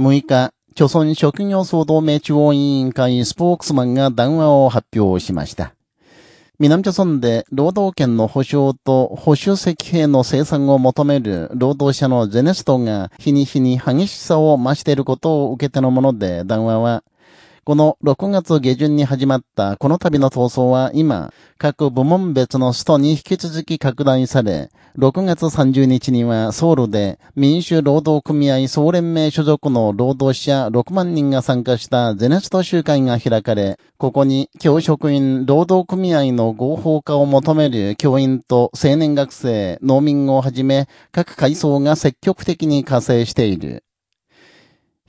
6日、朝鮮職業総同盟中央委員会スポークスマンが談話を発表しました。南朝鮮で労働権の保障と保守石兵の生産を求める労働者のゼネストが日に日に激しさを増していることを受けてのもので談話は、この6月下旬に始まったこの度の闘争は今、各部門別の首都に引き続き拡大され、6月30日にはソウルで民主労働組合総連盟所属の労働者6万人が参加したゼネスト集会が開かれ、ここに教職員労働組合の合法化を求める教員と青年学生、農民をはじめ各階層が積極的に加勢している。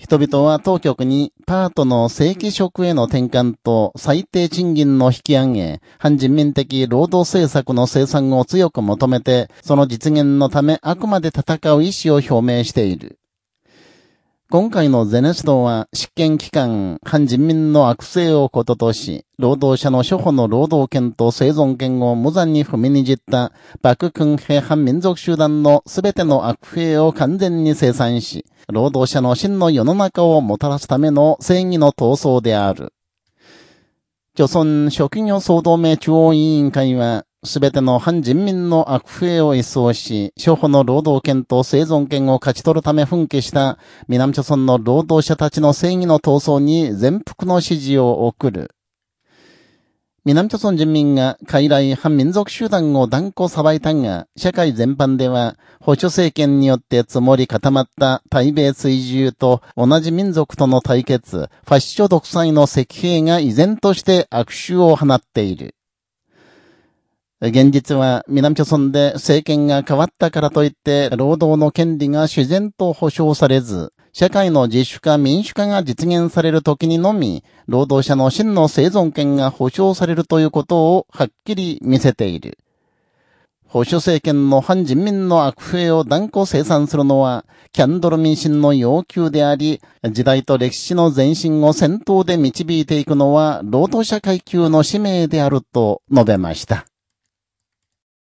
人々は当局にパートの正規職への転換と最低賃金の引き上げ、反人民的労働政策の生産を強く求めて、その実現のためあくまで戦う意思を表明している。今回のゼネストは、執権機関、反人民の悪性をこととし、労働者の諸保の労働権と生存権を無残に踏みにじった、爆君兵反民族集団のすべての悪兵を完全に生産し、労働者の真の世の中をもたらすための正義の闘争である。朝鮮職業総同盟中央委員会は、すべての反人民の悪兵を一掃し、諸法の労働権と生存権を勝ち取るため奮起した南朝鮮の労働者たちの正義の闘争に全幅の支持を送る。南朝鮮人民が傀儡反民族集団を断固裁いたが、社会全般では、保守政権によって積もり固まった対米追従と同じ民族との対決、ファッショ独裁の石兵が依然として悪臭を放っている。現実は南朝鮮で政権が変わったからといって労働の権利が自然と保障されず、社会の自主化民主化が実現される時にのみ、労働者の真の生存権が保障されるということをはっきり見せている。保守政権の反人民の悪兵を断固生産するのは、キャンドル民進の要求であり、時代と歴史の前進を先頭で導いていくのは、労働者階級の使命であると述べました。